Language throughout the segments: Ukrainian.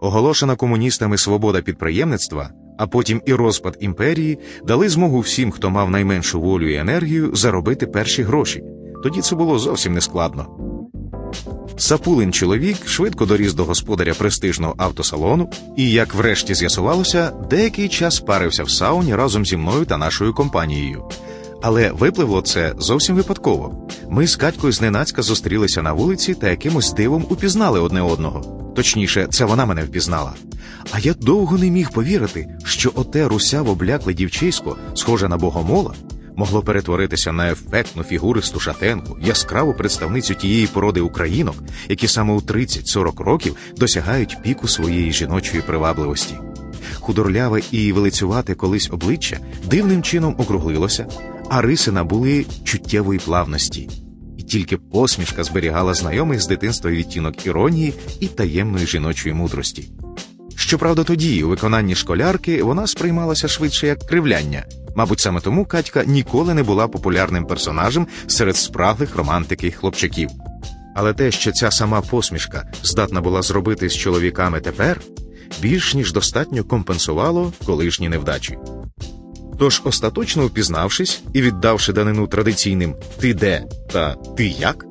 Оголошена комуністами свобода підприємництва, а потім і розпад імперії дали змогу всім, хто мав найменшу волю і енергію, заробити перші гроші. Тоді це було зовсім нескладно. Сапулин чоловік швидко доріс до господаря престижного автосалону і, як врешті з'ясувалося, деякий час парився в сауні разом зі мною та нашою компанією. Але випливло це зовсім випадково. Ми з Катькою зненацька зустрілися на вулиці та якимось дивом упізнали одне одного. Точніше, це вона мене впізнала. А я довго не міг повірити, що оте русяво блякле дівчисько, схоже на богомола, могло перетворитися на ефектну фігуристу шатенку, яскраву представницю тієї породи українок, які саме у 30-40 років досягають піку своєї жіночої привабливості. Худорляве і велицювате колись обличчя дивним чином округлилося, а риси набули чуттєвої плавності. Тільки посмішка зберігала знайомий з дитинства відтінок іронії і таємної жіночої мудрості. Щоправда, тоді, у виконанні школярки, вона сприймалася швидше як кривляння. Мабуть, саме тому Катька ніколи не була популярним персонажем серед спраглих романтики хлопчаків. Але те, що ця сама посмішка здатна була зробити з чоловіками тепер, більш ніж достатньо компенсувало колишні невдачі. Тож, остаточно впізнавшись і віддавши данину традиційним ти де та ти як,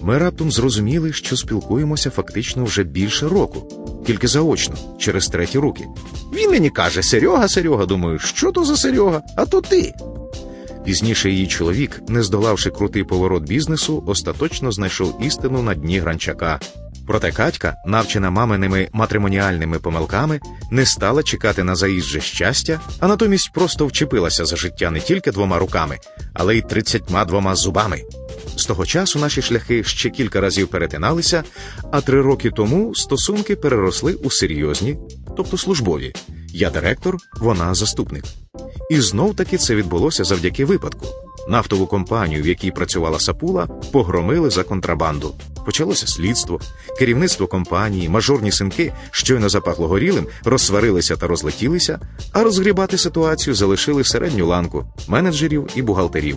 ми раптом зрозуміли, що спілкуємося фактично вже більше року, тільки заочно, через треті руки. Він мені каже: Серега, Серега, думаю, що то за Серега, а то ти. Пізніше її чоловік, не здолавши крутий поворот бізнесу, остаточно знайшов істину на дні гранчака. Проте Катька, навчена маминими матримоніальними помилками, не стала чекати на заїжджа щастя, а натомість просто вчепилася за життя не тільки двома руками, але й тридцятьма двома зубами. З того часу наші шляхи ще кілька разів перетиналися, а три роки тому стосунки переросли у серйозні, тобто службові. Я директор, вона заступник. І знов таки це відбулося завдяки випадку. Нафтову компанію, в якій працювала Сапула, погромили за контрабанду. Почалося слідство, керівництво компанії, мажорні синки, щойно запахло горілим, розсварилися та розлетілися, а розгрібати ситуацію залишили середню ланку менеджерів і бухгалтерів.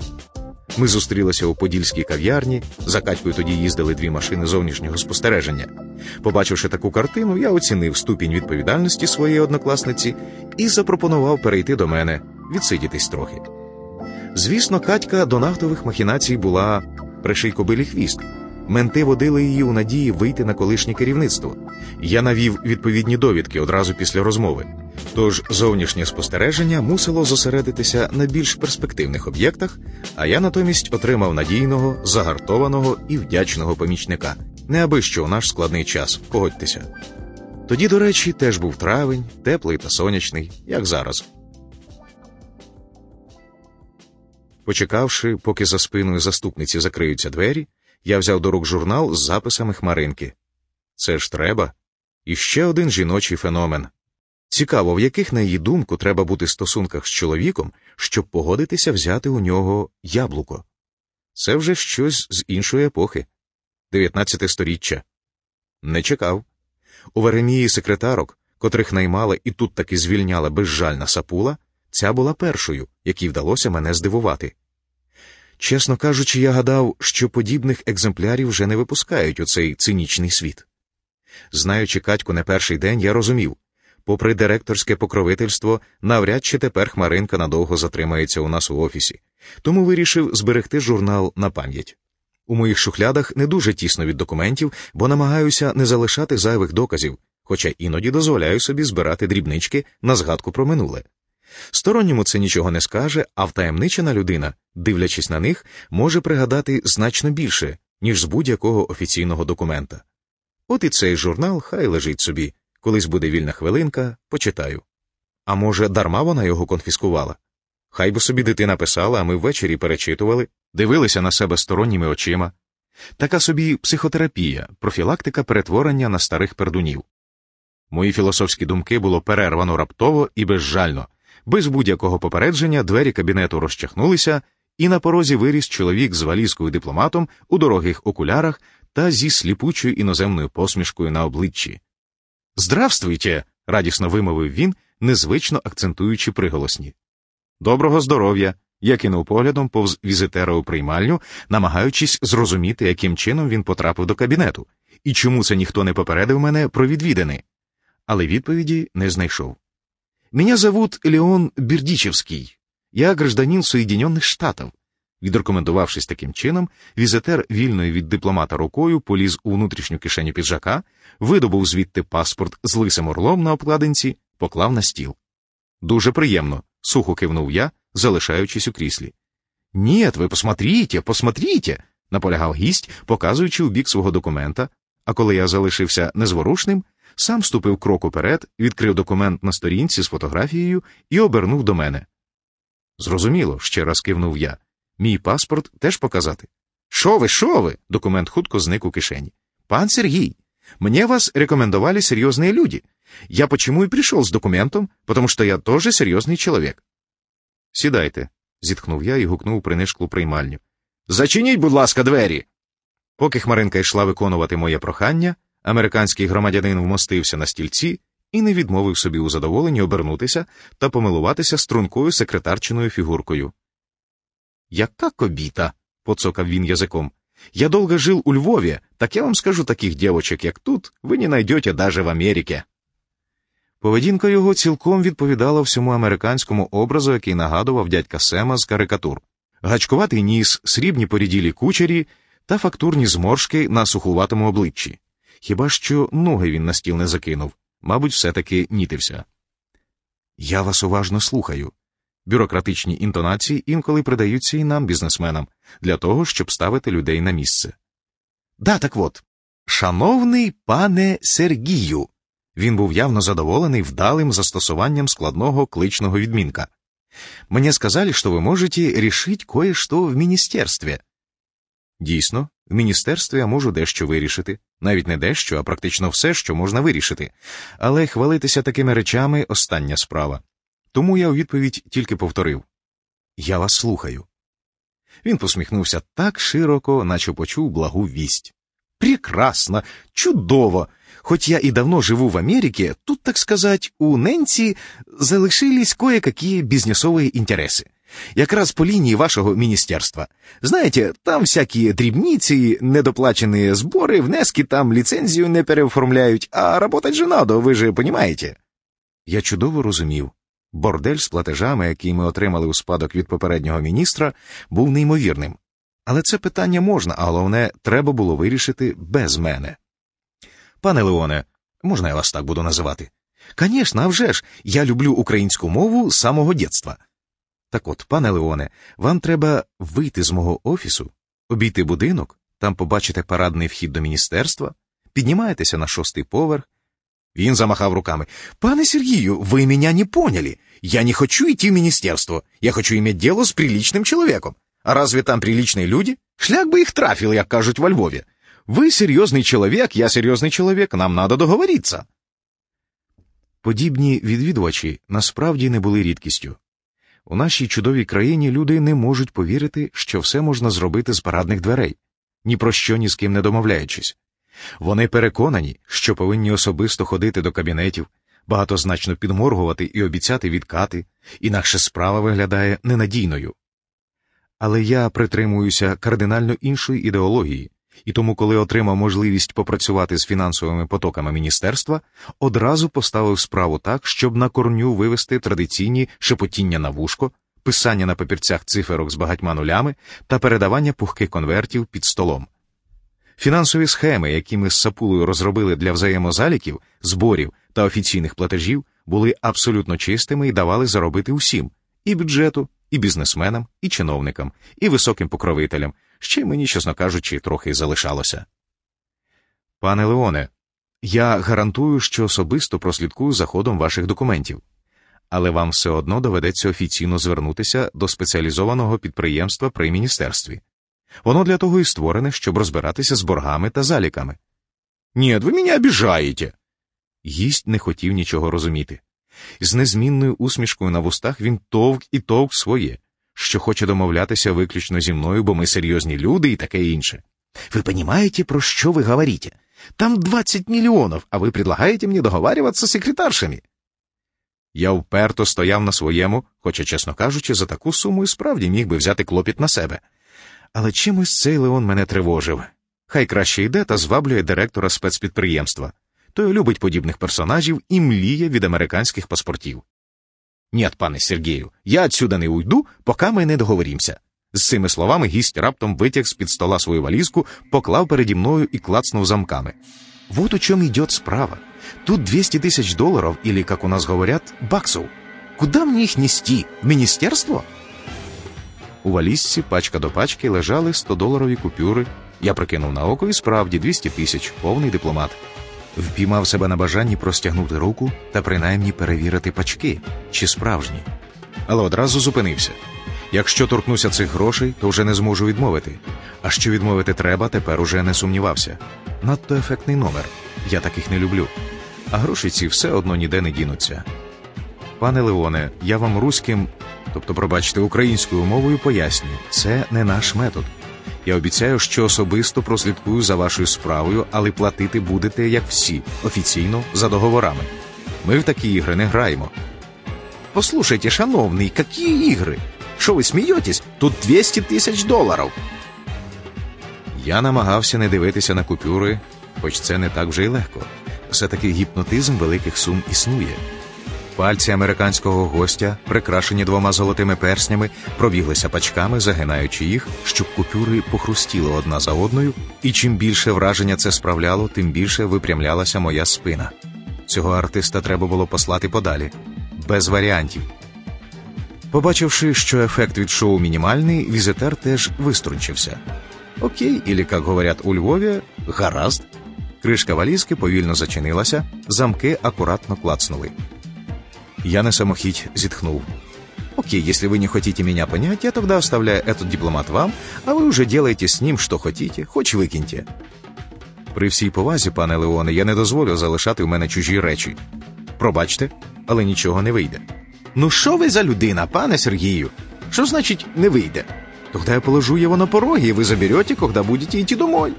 Ми зустрілися у подільській кав'ярні. За Катькою тоді їздили дві машини зовнішнього спостереження. Побачивши таку картину, я оцінив ступінь відповідальності своєї однокласниці і запропонував перейти до мене, відсидітись трохи. Звісно, Катька до нафтових махінацій була приший кобилі хвіст. Менти водили її у надії вийти на колишнє керівництво. Я навів відповідні довідки одразу після розмови. Тож зовнішнє спостереження мусило зосередитися на більш перспективних об'єктах, а я натомість отримав надійного, загартованого і вдячного помічника. Не аби що у наш складний час, погодьтеся. Тоді, до речі, теж був травень, теплий та сонячний, як зараз. Почекавши, поки за спиною заступниці закриються двері, я взяв до рук журнал з записами хмаринки. Це ж треба. І ще один жіночий феномен. Цікаво, в яких, на її думку, треба бути стосунках з чоловіком, щоб погодитися взяти у нього яблуко. Це вже щось з іншої епохи, 19 сторіччя. Не чекав. У Веремії секретарок, котрих наймала і тут таки звільняла безжальна сапула, ця була першою, якій вдалося мене здивувати. Чесно кажучи, я гадав, що подібних екземплярів вже не випускають у цей цинічний світ. Знаючи Катьку не перший день, я розумів попри директорське покровительство, навряд чи тепер Хмаринка надовго затримається у нас у офісі, тому вирішив зберегти журнал на пам'ять. У моїх шухлядах не дуже тісно від документів, бо намагаюся не залишати зайвих доказів, хоча іноді дозволяю собі збирати дрібнички на згадку про минуле. Сторонньому це нічого не скаже, а втаємничена людина, дивлячись на них, може пригадати значно більше, ніж з будь-якого офіційного документа. От і цей журнал хай лежить собі, колись буде вільна хвилинка, почитаю. А може, дарма вона його конфіскувала? Хай би собі дитина писала, а ми ввечері перечитували, дивилися на себе сторонніми очима. Така собі психотерапія, профілактика перетворення на старих пердунів. Мої філософські думки було перервано раптово і безжально. Без будь-якого попередження двері кабінету розчахнулися, і на порозі виріс чоловік з валізкою дипломатом у дорогих окулярах та зі сліпучою іноземною посмішкою на обличчі. Здравствуйте! радісно вимовив він, незвично акцентуючи приголосні. Доброго здоров'я! Я кинув поглядом повз візитера у приймальню, намагаючись зрозуміти, яким чином він потрапив до кабінету, і чому це ніхто не попередив мене про відвідини. але відповіді не знайшов. Меня зовут Леон Бердичевский. Я гражданин Соединенных Штатів. Відрекомендувавшись таким чином, візитер вільною від дипломата рукою поліз у внутрішню кишеню піджака, видобув звідти паспорт з лисим орлом на обкладинці, поклав на стіл. Дуже приємно, сухо кивнув я, залишаючись у кріслі. Ні, ви посмотрите, посмотрите, наполягав гість, показуючи у бік свого документа, а коли я залишився незворушним, сам ступив крок уперед, відкрив документ на сторінці з фотографією і обернув до мене. Зрозуміло, ще раз кивнув я. Мій паспорт теж показати. Що ви, що ви? Документ хутко зник у кишені. Пан Сергій, мне вас рекомендовали серьезные люди. Я почему и пришел с документом, потому что я тоже серьезный человек. Сідайте, зітхнув я і гукнув принишклу приймальню. Зачиніть, будь ласка, двері. Поки Хмаринка йшла виконувати моє прохання, американський громадянин вмостився на стільці і не відмовив собі у задоволенні обернутися та помилуватися стрункою секретарчиною фігуркою. Яка кобіта, поцокав він язиком. Я долго жил у Львові, так я вам скажу таких девочек, як тут, ви не найдете даже в Америці. Поведінка його цілком відповідала всьому американському образу, який нагадував дядька Сема з карикатур. Гачкуватий ніс, срібні поріділі кучері та фактурні зморшки на сухуватому обличчі. Хіба що ноги він на стіл не закинув, мабуть, все-таки нітився. Я вас уважно слухаю. Бюрократичні інтонації інколи придаються і нам, бізнесменам, для того, щоб ставити людей на місце. Да, так от, шановний пане Сергію. Він був явно задоволений вдалим застосуванням складного кличного відмінка. Мне сказали, что вы можете решить кое-что в міністерстві. Дійсно, в міністерстві я можу дещо вирішити, навіть не дещо, а практично все, що можна вирішити. Але хвалитися такими речами остання справа. Тому я у відповідь тільки повторив Я вас слухаю. Він посміхнувся так широко, наче почув благу вість. Прекрасно, чудово! Хоть я и давно живу в Америке, тут, так сказать, у Ненці залишились кое-какие бізнесові інтереси. Якраз по лінії вашого міністерства. Знаєте, там всякі дрібниці, недоплачені збори, внески там ліцензію не переоформляють, а работать же надо, ви же понимаете. Я чудово розумів. Бордель з платежами, які ми отримали у спадок від попереднього міністра, був неймовірним. Але це питання можна, а головне, треба було вирішити без мене. Пане Леоне, можна я вас так буду називати? Конечно, а вже ж, я люблю українську мову з самого дєтства. Так от, пане Леоне, вам треба вийти з мого офісу, обійти будинок, там побачите парадний вхід до міністерства, піднімаєтеся на шостий поверх. Він замахав руками. Пане Сергію, ви мене не поняли. Я не хочу йти в міністерство. Я хочу иметь дело з приличним чоловіком. А разве там приличные люди? Шлях би їх трафил, як кажуть во Львові. Ви серйозний чоловік, я серйозний чоловік, нам надо договоритися. Подібні відвідувачі насправді не були рідкістю. У нашій чудовій країні люди не можуть повірити, що все можна зробити з парадних дверей, ні про що ні з ким не домовляючись. Вони переконані, що повинні особисто ходити до кабінетів, багатозначно підморгувати і обіцяти відкати, інакше справа виглядає ненадійною. Але я притримуюся кардинально іншої ідеології, і тому, коли отримав можливість попрацювати з фінансовими потоками міністерства, одразу поставив справу так, щоб на корню вивести традиційні шепотіння на вушко, писання на папірцях циферок з багатьма нулями та передавання пухких конвертів під столом. Фінансові схеми, які ми з сапулою розробили для взаємозаліків, зборів та офіційних платежів, були абсолютно чистими і давали заробити усім і бюджету, і бізнесменам, і чиновникам, і високим покровителям, ще й мені, чесно кажучи, трохи залишалося. Пане Леоне, я гарантую, що особисто прослідкую за ходом ваших документів, але вам все одно доведеться офіційно звернутися до спеціалізованого підприємства при міністерстві. Воно для того і створене, щоб розбиратися з боргами та заліками. Ні, ви мене обіжаєте. Гість не хотів нічого розуміти. З незмінною усмішкою на вустах він товк і товк своє, що хоче домовлятися виключно зі мною, бо ми серйозні люди і таке інше. Ви понимаете, про що ви говорите? Там 20 мільйонів, а ви предлагаєте мені договарюватися з секретаршами. Я вперто стояв на своєму, хоча, чесно кажучи, за таку суму і справді міг би взяти клопіт на себе. Але чимось цей Леон мене тривожив. Хай краще йде та зваблює директора спецпідприємства. той любить подібних персонажів і мліє від американських паспортів. Ні, пане Сергію, я отсюда не уйду, поки ми не договорімося. З цими словами гість раптом витяг з під стола свою валізку, поклав переді мною і клацнув замками. Вот у чем идет справа. Тут 200 тысяч долларов, или, как у нас говорят, баксов. Куда мне их нести? В міністерство? У валізці пачка до пачки лежали 100-доларові купюри. Я прикинув на око і справді 200 тисяч, повний дипломат. Впіймав себе на бажанні простягнути руку та принаймні перевірити пачки, чи справжні. Але одразу зупинився. Якщо торкнуся цих грошей, то вже не зможу відмовити. А що відмовити треба, тепер уже не сумнівався. Надто ефектний номер. Я таких не люблю. А гроші ці все одно ніде не дінуться. Пане Леоне, я вам руським, тобто, пробачте, українською мовою пояснюю, це не наш метод. Я обіцяю, що особисто прослідкую за вашою справою, але платити будете, як всі, офіційно за договорами. Ми в такі ігри не граємо. Послушайте, шановний, які ігри? Що ви смієтесь? Тут 200 тисяч доларів. Я намагався не дивитися на купюри, хоч це не так вже й легко. Все-таки гіпнотизм великих сум існує. Пальці американського гостя, прикрашені двома золотими перснями, пробіглися пачками, загинаючи їх, щоб купюри похрустіли одна за одною, і чим більше враження це справляло, тим більше випрямлялася моя спина. Цього артиста треба було послати подалі, без варіантів. Побачивши, що ефект від шоу мінімальний, візитер теж виструнчився. Окей, или, як говорять у Львові, гаразд. Кришка валізки повільно зачинилася, замки акуратно клацнули. Я на самохідь зітхнув. Окей, если вы не хотите меня понять, я тогда оставляю этот дипломат вам, а ви уже делаете з ним, що хотите, хоч викиньте. При всій повазі, пане Леоне, я не дозволю залишати в мене чужі речі. Пробачте, але нічого не вийде. Ну що ви за людина, пане Сергію? Що значить не вийде? Тогда я положу його на пороги, і ви заберете, когда будете йти домой.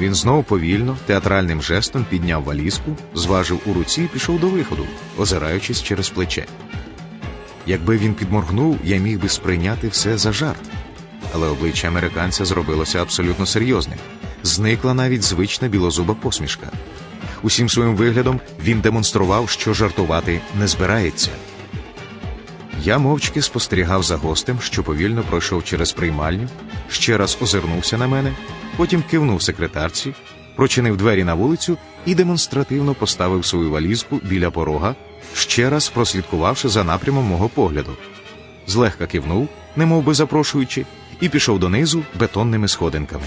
Він знов повільно, театральним жестом підняв валізку, зважив у руці і пішов до виходу, озираючись через плече. Якби він підморгнув, я міг би сприйняти все за жарт. Але обличчя американця зробилося абсолютно серйозним. Зникла навіть звична білозуба посмішка. Усім своїм виглядом він демонстрував, що жартувати не збирається. Я мовчки спостерігав за гостем, що повільно пройшов через приймальню, ще раз озирнувся на мене, потім кивнув секретарці, прочинив двері на вулицю і демонстративно поставив свою валізку біля порога, ще раз прослідкувавши за напрямом мого погляду. Злегка кивнув, немов би запрошуючи, і пішов донизу бетонними сходинками.